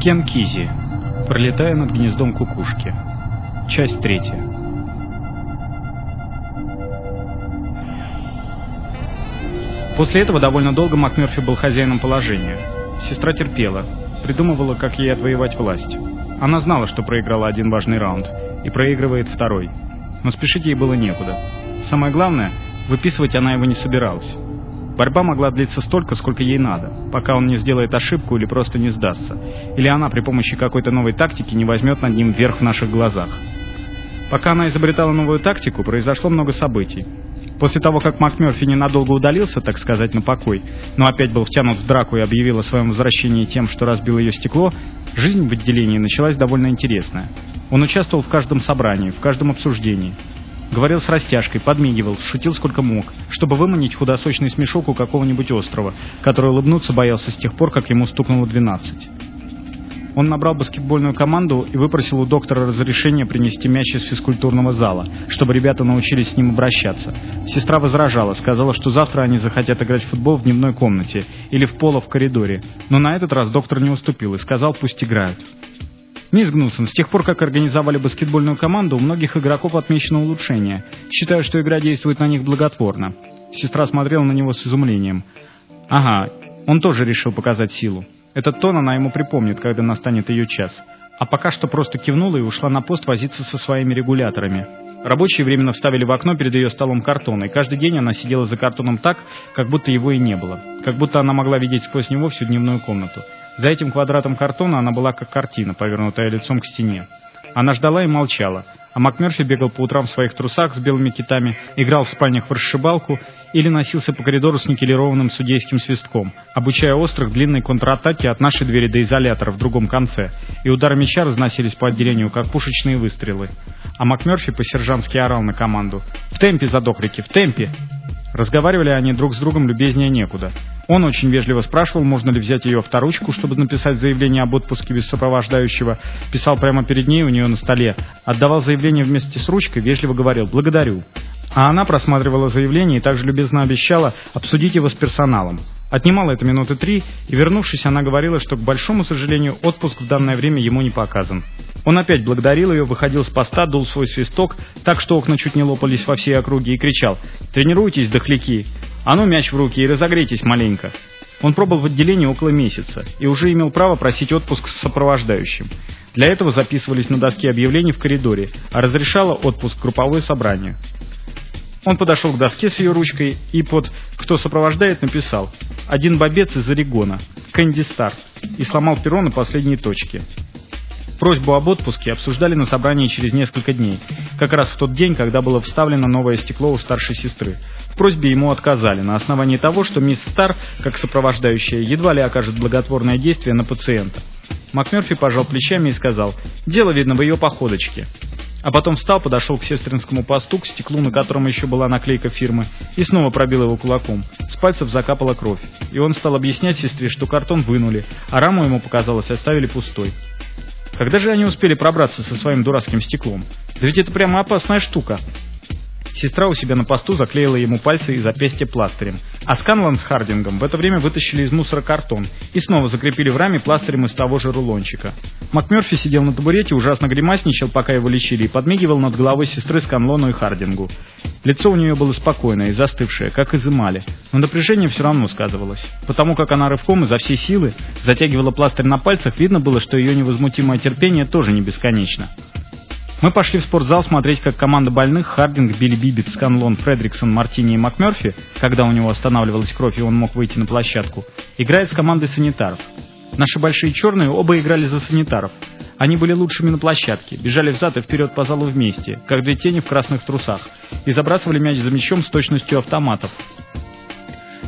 Кен Кизи. Пролетая над гнездом кукушки. Часть третья. После этого довольно долго МакМерфи был хозяином положения. Сестра терпела, придумывала, как ей отвоевать власть. Она знала, что проиграла один важный раунд и проигрывает второй. Но спешить ей было некуда. Самое главное, выписывать она его не собиралась. Борьба могла длиться столько, сколько ей надо, пока он не сделает ошибку или просто не сдастся, или она при помощи какой-то новой тактики не возьмет над ним верх в наших глазах. Пока она изобретала новую тактику, произошло много событий. После того, как МакМерфи ненадолго удалился, так сказать, на покой, но опять был втянут в драку и объявил о своем возвращении тем, что разбил ее стекло, жизнь в отделении началась довольно интересная. Он участвовал в каждом собрании, в каждом обсуждении. Говорил с растяжкой, подмигивал, шутил сколько мог, чтобы выманить худосочный смешок у какого-нибудь острова, который улыбнуться боялся с тех пор, как ему стукнуло 12. Он набрал баскетбольную команду и выпросил у доктора разрешение принести мяч из физкультурного зала, чтобы ребята научились с ним обращаться. Сестра возражала, сказала, что завтра они захотят играть в футбол в дневной комнате или в поло в коридоре, но на этот раз доктор не уступил и сказал, пусть играют. Мисс Гнусон, с тех пор, как организовали баскетбольную команду, у многих игроков отмечено улучшение. Считаю, что игра действует на них благотворно. Сестра смотрела на него с изумлением. Ага, он тоже решил показать силу. Этот тон она ему припомнит, когда настанет ее час. А пока что просто кивнула и ушла на пост возиться со своими регуляторами. Рабочие временно вставили в окно перед ее столом картон, и каждый день она сидела за картоном так, как будто его и не было. Как будто она могла видеть сквозь него всю дневную комнату. За этим квадратом картона она была как картина, повернутая лицом к стене. Она ждала и молчала, а МакМерфи бегал по утрам в своих трусах с белыми китами, играл в спальнях в расшибалку или носился по коридору с никелированным судейским свистком, обучая острых длинной контратаки от нашей двери до изолятора в другом конце, и удары мяча разносились по отделению, как пушечные выстрелы. А МакМерфи по-сержантски орал на команду. «В темпе, задохлики, в темпе!» Разговаривали они друг с другом любезнее некуда. Он очень вежливо спрашивал, можно ли взять ее авторучку, чтобы написать заявление об отпуске без сопровождающего. Писал прямо перед ней у нее на столе. Отдавал заявление вместе с ручкой, вежливо говорил «благодарю». А она просматривала заявление и также любезно обещала обсудить его с персоналом. Отнимало это минуты три, и вернувшись, она говорила, что, к большому сожалению, отпуск в данное время ему не показан. Он опять благодарил ее, выходил с поста, дул свой свисток, так что окна чуть не лопались во всей округе, и кричал «Тренируйтесь, дохляки! А ну мяч в руки и разогрейтесь маленько!» Он пробыл в отделении около месяца и уже имел право просить отпуск с сопровождающим. Для этого записывались на доске объявлений в коридоре, а разрешало отпуск групповое собрание. Он подошел к доске с ее ручкой и под «Кто сопровождает» написал «Один бобец из Орегона, Кэнди Стар» и сломал перо на последней точке. Просьбу об отпуске обсуждали на собрании через несколько дней, как раз в тот день, когда было вставлено новое стекло у старшей сестры. В просьбе ему отказали на основании того, что мисс Стар, как сопровождающая, едва ли окажет благотворное действие на пациента. МакМерфи пожал плечами и сказал «Дело видно в ее походочке». А потом встал, подошел к сестринскому посту, к стеклу, на котором еще была наклейка фирмы, и снова пробил его кулаком. С пальцев закапала кровь. И он стал объяснять сестре, что картон вынули, а раму ему показалось оставили пустой. Когда же они успели пробраться со своим дурацким стеклом? Да ведь это прямо опасная штука. Сестра у себя на посту заклеила ему пальцы и запястья пластырем. А Сканлан с Хардингом в это время вытащили из мусора картон и снова закрепили в раме пластырем из того же рулончика. МакМерфи сидел на табурете, ужасно гримасничал, пока его лечили, и подмигивал над головой сестры Сканлону и Хардингу. Лицо у нее было спокойное и застывшее, как из эмали, но напряжение все равно сказывалось. Потому как она рывком изо всей силы затягивала пластырь на пальцах, видно было, что ее невозмутимое терпение тоже не бесконечно. Мы пошли в спортзал смотреть, как команда больных Хардинг, Билли Бибит, Сканлон, Фредриксон, Мартини и МакМерфи, когда у него останавливалась кровь и он мог выйти на площадку, играет с командой санитаров. Наши большие черные оба играли за санитаров. Они были лучшими на площадке, бежали взад и вперед по залу вместе, как две тени в красных трусах, и забрасывали мяч за мячом с точностью автоматов.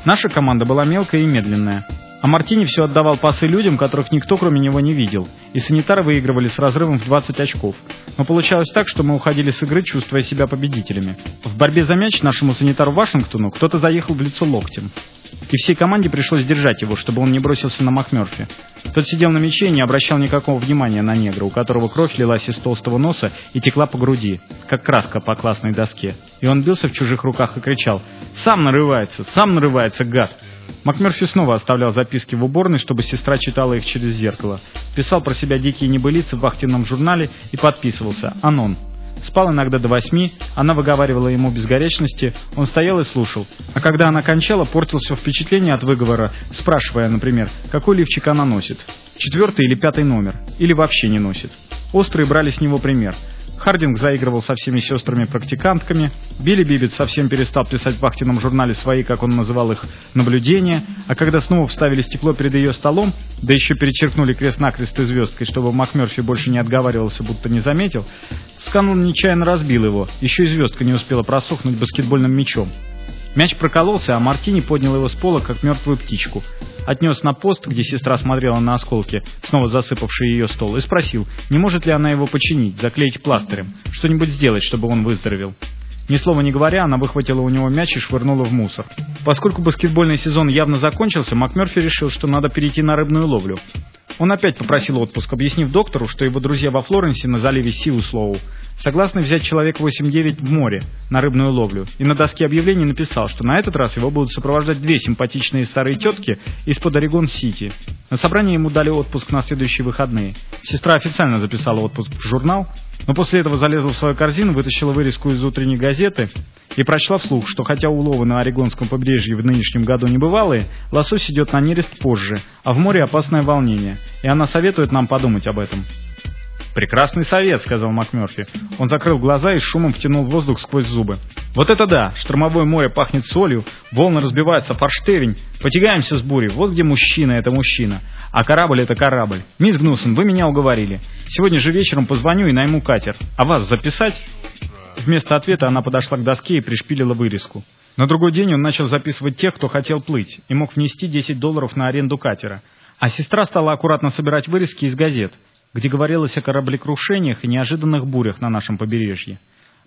Наша команда была мелкая и медленная. А Мартини все отдавал пасы людям, которых никто кроме него не видел, и санитары выигрывали с разрывом в 20 очков. Но получалось так, что мы уходили с игры, чувствуя себя победителями. В борьбе за мяч нашему санитару Вашингтону кто-то заехал в лицо локтем. И всей команде пришлось держать его, чтобы он не бросился на МакМерфи. Тот сидел на мяче и не обращал никакого внимания на негра, у которого кровь лилась из толстого носа и текла по груди, как краска по классной доске. И он бился в чужих руках и кричал «Сам нарывается! Сам нарывается, гад!» МакМерфи снова оставлял записки в уборной, чтобы сестра читала их через зеркало. Писал про себя дикие небылицы в вахтенном журнале и подписывался «Анон». Спал иногда до восьми, она выговаривала ему без горячности, он стоял и слушал. А когда она кончала, портился впечатление от выговора, спрашивая, например, какой лифчик она носит. Четвертый или пятый номер. Или вообще не носит. Острые брали с него пример. Хардинг заигрывал со всеми сестрами-практикантками, Билли Бибет совсем перестал писать в вахтенном журнале свои, как он называл их, наблюдения, а когда снова вставили стекло перед ее столом, да еще перечеркнули крест-накрест и звездкой, чтобы МакМерфи больше не отговаривался, будто не заметил, Сканлон нечаянно разбил его, еще и звездка не успела просохнуть баскетбольным мячом. Мяч прокололся, а Мартини поднял его с пола, как мертвую птичку. Отнес на пост, где сестра смотрела на осколки, снова засыпавший ее стол, и спросил, не может ли она его починить, заклеить пластырем, что-нибудь сделать, чтобы он выздоровел. Ни слова не говоря, она выхватила у него мяч и швырнула в мусор. Поскольку баскетбольный сезон явно закончился, МакМерфи решил, что надо перейти на рыбную ловлю. Он опять попросил отпуск, объяснив доктору, что его друзья во Флоренсе на заливе Сиуслоу согласны взять человек 8-9 в море на рыбную ловлю, и на доске объявлений написал, что на этот раз его будут сопровождать две симпатичные старые тетки из-под Орегон-Сити. На собрании ему дали отпуск на следующие выходные. Сестра официально записала отпуск в журнал, но после этого залезла в свою корзину, вытащила вырезку из утренней газеты и прочла вслух, что хотя уловы на Орегонском побережье в нынешнем году не бывалые, лосось идет на нерест позже, а в море опасное волнение, и она советует нам подумать об этом. «Прекрасный совет», — сказал МакМерфи. Он закрыл глаза и шумом втянул воздух сквозь зубы. «Вот это да! Штормовое море пахнет солью, волны разбиваются, форштевень. Потягаемся с бурей. Вот где мужчина — это мужчина. А корабль — это корабль. Мисс Гнусон, вы меня уговорили. Сегодня же вечером позвоню и найму катер. А вас записать?» Вместо ответа она подошла к доске и пришпилила вырезку. На другой день он начал записывать тех, кто хотел плыть, и мог внести 10 долларов на аренду катера. А сестра стала аккуратно собирать вырезки из газет — где говорилось о кораблекрушениях и неожиданных бурях на нашем побережье.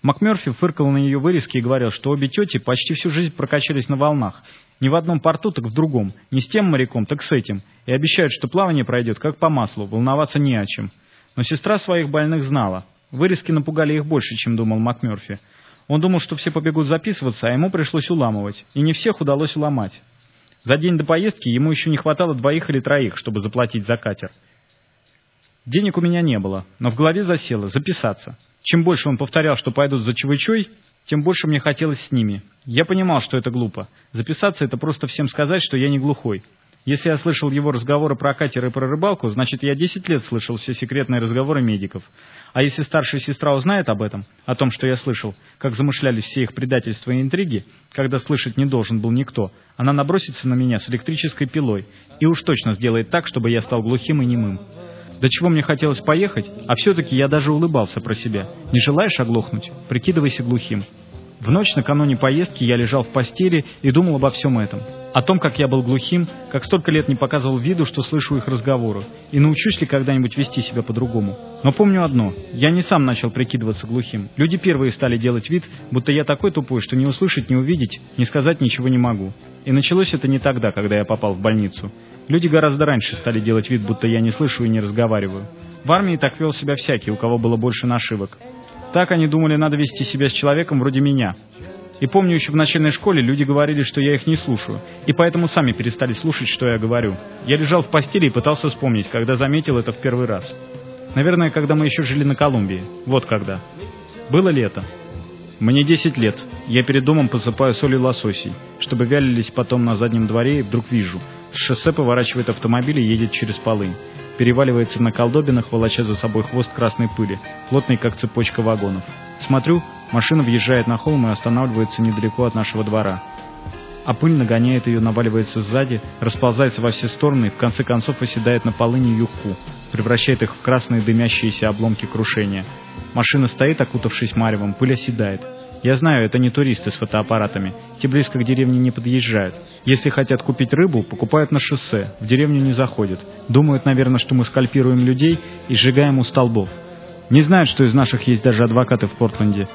МакМерфи фыркал на ее вырезки и говорил, что обе тети почти всю жизнь прокачались на волнах. Не в одном порту, так в другом. Не с тем моряком, так с этим. И обещают, что плавание пройдет как по маслу, волноваться не о чем. Но сестра своих больных знала. Вырезки напугали их больше, чем думал МакМерфи. Он думал, что все побегут записываться, а ему пришлось уламывать. И не всех удалось уломать. За день до поездки ему еще не хватало двоих или троих, чтобы заплатить за катер. Денег у меня не было, но в голове засело записаться. Чем больше он повторял, что пойдут за чевычой, тем больше мне хотелось с ними. Я понимал, что это глупо. Записаться — это просто всем сказать, что я не глухой. Если я слышал его разговоры про катер и про рыбалку, значит, я 10 лет слышал все секретные разговоры медиков. А если старшая сестра узнает об этом, о том, что я слышал, как замышлялись все их предательства и интриги, когда слышать не должен был никто, она набросится на меня с электрической пилой и уж точно сделает так, чтобы я стал глухим и немым. До чего мне хотелось поехать, а все-таки я даже улыбался про себя. Не желаешь оглохнуть? Прикидывайся глухим. В ночь накануне поездки я лежал в постели и думал обо всем этом. О том, как я был глухим, как столько лет не показывал виду, что слышу их разговоры, и научусь ли когда-нибудь вести себя по-другому. Но помню одно, я не сам начал прикидываться глухим. Люди первые стали делать вид, будто я такой тупой, что не услышать, не увидеть, не сказать ничего не могу. И началось это не тогда, когда я попал в больницу. Люди гораздо раньше стали делать вид, будто я не слышу и не разговариваю. В армии так вел себя всякий, у кого было больше нашивок. Так они думали, надо вести себя с человеком вроде меня. И помню, еще в начальной школе люди говорили, что я их не слушаю, и поэтому сами перестали слушать, что я говорю. Я лежал в постели и пытался вспомнить, когда заметил это в первый раз. Наверное, когда мы еще жили на Колумбии. Вот когда. Было лето. Мне 10 лет. Я перед домом посыпаю солью лососей, чтобы вялились потом на заднем дворе, и вдруг вижу — шоссе поворачивает автомобиль и едет через полынь. Переваливается на колдобинах, волоча за собой хвост красной пыли, плотный, как цепочка вагонов. Смотрю, машина въезжает на холм и останавливается недалеко от нашего двора. А пыль нагоняет ее, наваливается сзади, расползается во все стороны и в конце концов оседает на полыни юбку, превращает их в красные дымящиеся обломки крушения. Машина стоит, окутавшись маревом, пыль оседает. Я знаю, это не туристы с фотоаппаратами. Те близко к деревне не подъезжают. Если хотят купить рыбу, покупают на шоссе. В деревню не заходят. Думают, наверное, что мы скальпируем людей и сжигаем у столбов. Не знают, что из наших есть даже адвокаты в Портленде.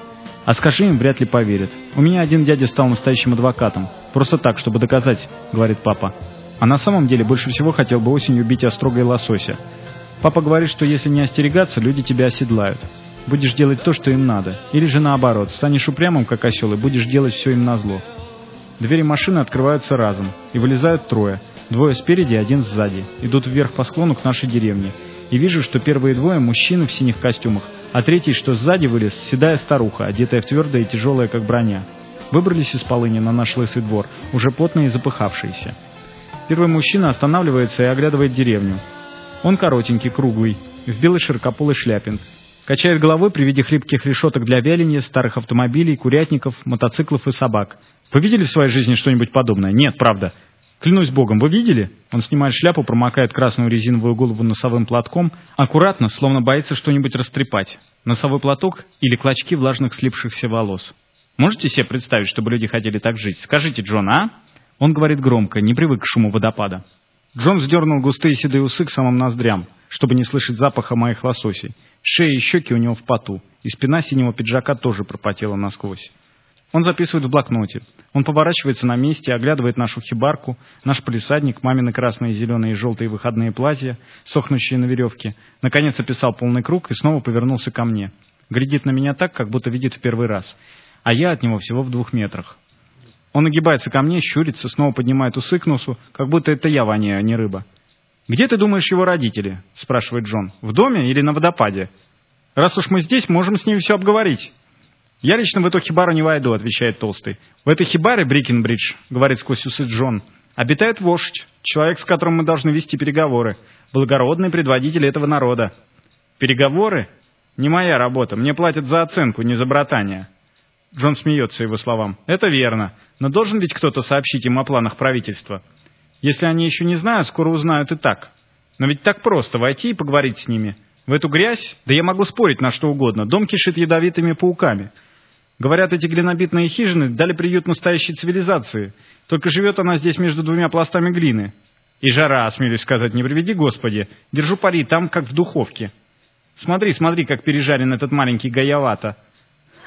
А скажи им, вряд ли поверят. У меня один дядя стал настоящим адвокатом. Просто так, чтобы доказать, говорит папа. А на самом деле больше всего хотел бы осенью убить острога и лосося. Папа говорит, что если не остерегаться, люди тебя оседлают будешь делать то, что им надо. Или же наоборот, станешь упрямым, как осел, и будешь делать все им назло. Двери машины открываются разом, и вылезают трое. Двое спереди, один сзади. Идут вверх по склону к нашей деревне. И вижу, что первые двое – мужчины в синих костюмах, а третий, что сзади вылез, седая старуха, одетая в твердое и тяжелое, как броня. Выбрались из полыни на наш лысый двор, уже потные и запыхавшиеся. Первый мужчина останавливается и оглядывает деревню. Он коротенький, круглый, в белой широкополой шляпе. Качает головой при виде хлипких решеток для вяления, старых автомобилей, курятников, мотоциклов и собак. Вы видели в своей жизни что-нибудь подобное? Нет, правда. Клянусь богом, вы видели? Он снимает шляпу, промокает красную резиновую голову носовым платком, аккуратно, словно боится что-нибудь растрепать. Носовой платок или клочки влажных слипшихся волос. Можете себе представить, чтобы люди хотели так жить? Скажите, Джон, а? Он говорит громко, не привык к шуму водопада. Джон сдернул густые седые усы к самым ноздрям, чтобы не слышать запаха моих лососей. Шея и щеки у него в поту, и спина синего пиджака тоже пропотела насквозь. Он записывает в блокноте. Он поворачивается на месте, оглядывает нашу хибарку, наш полисадник, мамины красные, зеленые и желтые выходные платья, сохнущие на веревке. Наконец описал полный круг и снова повернулся ко мне. Глядит на меня так, как будто видит в первый раз. А я от него всего в двух метрах. Он нагибается ко мне, щурится, снова поднимает усы к носу, как будто это я воняю, а не рыба. «Где ты думаешь его родители?» — спрашивает Джон. «В доме или на водопаде?» «Раз уж мы здесь, можем с ними все обговорить». «Я лично в эту хибару не войду», — отвечает Толстый. «В этой хибаре, Брикенбридж, — говорит сквозь усы Джон, — обитает вождь, человек, с которым мы должны вести переговоры, благородный предводитель этого народа». «Переговоры? Не моя работа, мне платят за оценку, не за братание». Джон смеется его словам. «Это верно, но должен ведь кто-то сообщить им о планах правительства. Если они еще не знают, скоро узнают и так. Но ведь так просто войти и поговорить с ними. В эту грязь, да я могу спорить на что угодно, дом кишит ядовитыми пауками». Говорят, эти глинобитные хижины дали приют настоящей цивилизации. Только живет она здесь между двумя пластами глины. И жара, осмелюсь сказать, не приведи Господи. Держу пари, там как в духовке. Смотри, смотри, как пережарен этот маленький гаявата.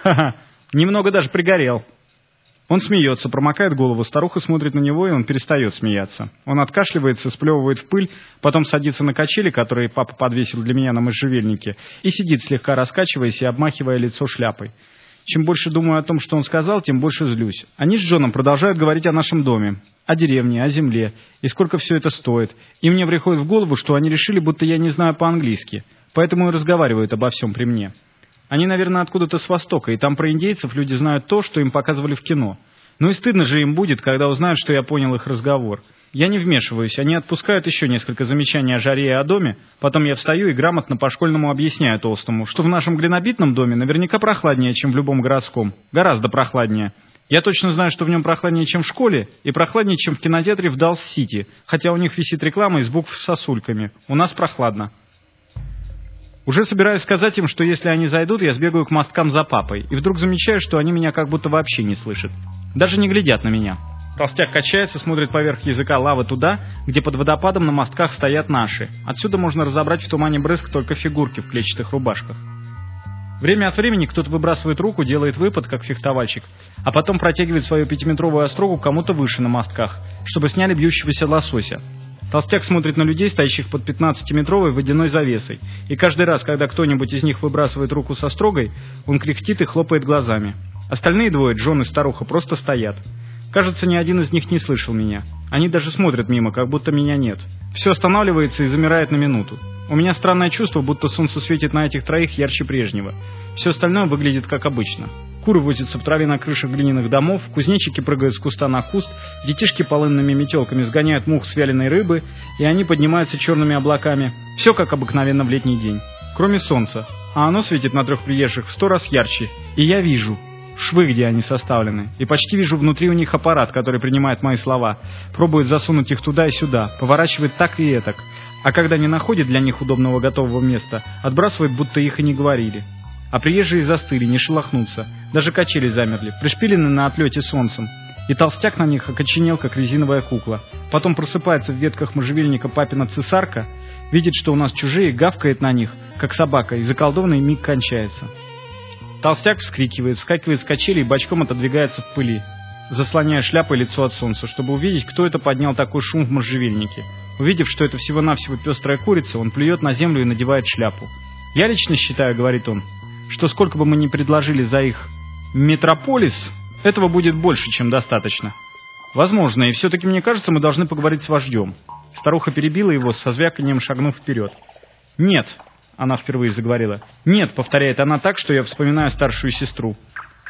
Ха-ха, немного даже пригорел. Он смеется, промокает голову, старуха смотрит на него, и он перестает смеяться. Он откашливается, сплевывает в пыль, потом садится на качели, которые папа подвесил для меня на можжевельнике, и сидит, слегка раскачиваясь и обмахивая лицо шляпой. Чем больше думаю о том, что он сказал, тем больше злюсь. Они с Джоном продолжают говорить о нашем доме, о деревне, о земле, и сколько все это стоит. И мне приходит в голову, что они решили, будто я не знаю по-английски, поэтому и разговаривают обо всем при мне. Они, наверное, откуда-то с Востока, и там про индейцев люди знают то, что им показывали в кино. Ну и стыдно же им будет, когда узнают, что я понял их разговор. Я не вмешиваюсь, они отпускают еще несколько замечаний о жаре и о доме, потом я встаю и грамотно по-школьному объясняю Толстому, что в нашем глинобитном доме наверняка прохладнее, чем в любом городском. Гораздо прохладнее. Я точно знаю, что в нем прохладнее, чем в школе, и прохладнее, чем в кинотеатре в Далс-Сити, хотя у них висит реклама из букв с сосульками. У нас прохладно. Уже собираюсь сказать им, что если они зайдут, я сбегаю к мосткам за папой, и вдруг замечаю, что они меня как будто вообще не слышат. Даже не глядят на меня. Толстяк качается, смотрит поверх языка лавы туда, где под водопадом на мостках стоят наши. Отсюда можно разобрать в тумане брызг только фигурки в клетчатых рубашках. Время от времени кто-то выбрасывает руку, делает выпад, как фехтовальщик, а потом протягивает свою пятиметровую острогу кому-то выше на мостках, чтобы сняли бьющегося лосося. Толстяк смотрит на людей, стоящих под 15-метровой водяной завесой, и каждый раз, когда кто-нибудь из них выбрасывает руку со строгой, он кряхтит и хлопает глазами. Остальные двое, Джон и старуха, просто стоят. Кажется, ни один из них не слышал меня. Они даже смотрят мимо, как будто меня нет. Все останавливается и замирает на минуту. У меня странное чувство, будто солнце светит на этих троих ярче прежнего. Все остальное выглядит как обычно. Куры возятся в траве на крышах глиняных домов, кузнечики прыгают с куста на куст, детишки полынными метелками сгоняют мух с вяленой рыбы, и они поднимаются черными облаками. Все как обыкновенно в летний день. Кроме солнца. А оно светит на трех приезжих в сто раз ярче. И я вижу, швы, где они составлены, и почти вижу внутри у них аппарат, который принимает мои слова, пробует засунуть их туда и сюда, поворачивает так и этак, а когда не находит для них удобного готового места, отбрасывает, будто их и не говорили. А приезжие застыли, не шелохнутся, даже качели замерли, пришпилены на отлете солнцем, и толстяк на них окоченел, как резиновая кукла. Потом просыпается в ветках можжевельника папина цесарка, видит, что у нас чужие, гавкает на них, как собака, и заколдованный миг кончается. Толстяк вскрикивает, вскакивает с качели и бочком отодвигается в пыли, заслоняя шляпой лицо от солнца, чтобы увидеть, кто это поднял такой шум в можжевельнике. Увидев, что это всего-навсего пестрая курица, он плюет на землю и надевает шляпу. «Я лично считаю, — говорит он, — что сколько бы мы ни предложили за их метрополис, этого будет больше, чем достаточно. Возможно, и все-таки мне кажется, мы должны поговорить с вождем. Старуха перебила его, со звяканием шагнув вперед. «Нет», — она впервые заговорила. «Нет», — повторяет она так, что я вспоминаю старшую сестру.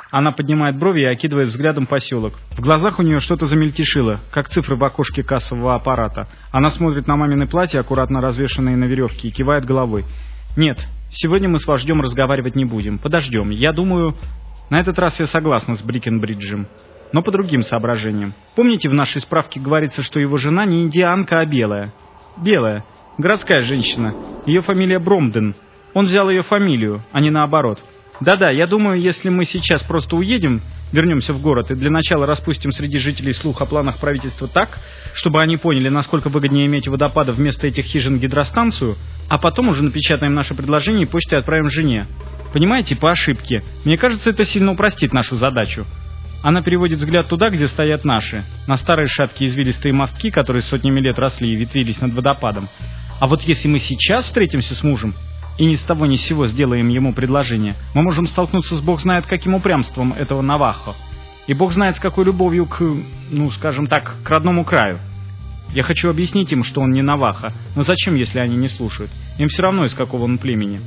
Она поднимает брови и окидывает взглядом поселок. В глазах у нее что-то замельтешило, как цифры в окошке кассового аппарата. Она смотрит на мамины платья, аккуратно развешанные на веревке, и кивает головой. «Нет, сегодня мы с вождем разговаривать не будем. Подождем. Я думаю...» На этот раз я согласна с Брикенбриджем, но по другим соображениям. Помните, в нашей справке говорится, что его жена не индианка, а белая? Белая. Городская женщина. Ее фамилия Бромден. Он взял ее фамилию, а не наоборот. Да-да, я думаю, если мы сейчас просто уедем, вернемся в город и для начала распустим среди жителей слух о планах правительства так, чтобы они поняли, насколько выгоднее иметь водопада вместо этих хижин гидростанцию, а потом уже напечатаем наше предложение и почтой отправим жене. Понимаете, по ошибке. Мне кажется, это сильно упростит нашу задачу. Она переводит взгляд туда, где стоят наши, на старые шаткие извилистые мостки, которые сотнями лет росли и ветвились над водопадом. А вот если мы сейчас встретимся с мужем, и ни с того ни с сего сделаем ему предложение, мы можем столкнуться с бог знает каким упрямством этого Навахо. И бог знает с какой любовью к, ну, скажем так, к родному краю. Я хочу объяснить им, что он не Наваха, но зачем, если они не слушают? Им все равно, из какого он племени.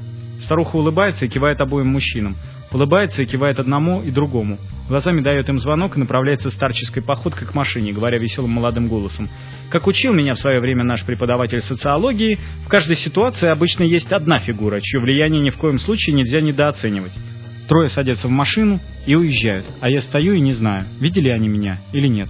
Старуха улыбается и кивает обоим мужчинам. Улыбается и кивает одному и другому. Глазами дает им звонок и направляется старческой походкой к машине, говоря веселым молодым голосом. Как учил меня в свое время наш преподаватель социологии, в каждой ситуации обычно есть одна фигура, чье влияние ни в коем случае нельзя недооценивать. Трое садятся в машину и уезжают, а я стою и не знаю, видели они меня или нет.